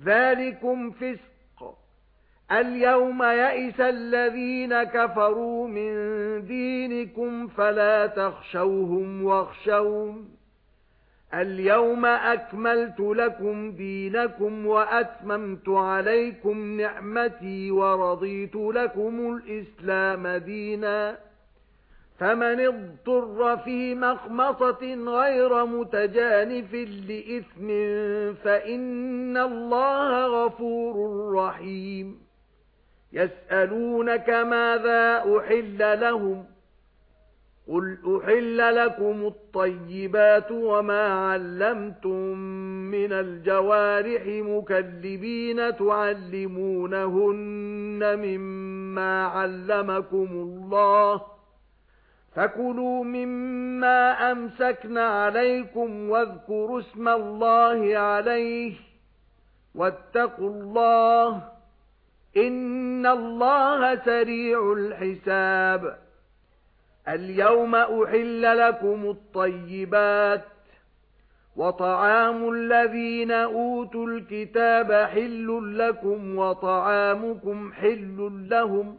ذَلِكُمْ فِسْقٌ. الْيَوْمَ يَئِسَ الَّذِينَ كَفَرُوا مِنْ دِينِكُمْ فَلَا تَخْشَوْهُمْ وَاخْشَوْنِ الْيَوْمَ أَكْمَلْتُ لَكُمْ دِينَكُمْ وَأَتْمَمْتُ عَلَيْكُمْ نِعْمَتِي وَرَضِيتُ لَكُمُ الْإِسْلَامَ دِينًا. فَمَنِ اضْطُرَّ فِي مَخْمَصَةٍ غَيْرَ مُتَجَانِفٍ لِإِثْمٍ فَإِنَّ اللَّهَ غَفُورٌ رَّحِيمٌ. يَسْأَلُونَكَ مَاذَا أُحِلَّ لَهُمْ؟ قُلْ أُحِلَّ لَكُمُ الطَّيِّبَاتُ وَمَا عَلَّمْتُم مِّنَ الْجَوَارِحِ مُكَلِّبِينَ تُعَلِّمُونَهُنَّ مِمَّا عَلَّمَكُمُ اللَّهُ. فَكُلُوا مِمَّا أَمْسَكْنَ عَلَيْكُمْ وَاذْكُرُوا اسْمَ اللَّهِ عَلَيْهِ وَاتَّقُوا اللَّهَ إِنَّ اللَّهَ سَرِيعُ الْحِسَابِ الْيَوْمَ أُحِلَّ لَكُمُ الطَّيِّبَاتُ وَطَعَامُ الَّذِينَ أُوتُوا الْكِتَابَ حِلٌّ لَكُمْ وَطَعَامُكُمْ حِلٌّ لَهُمْ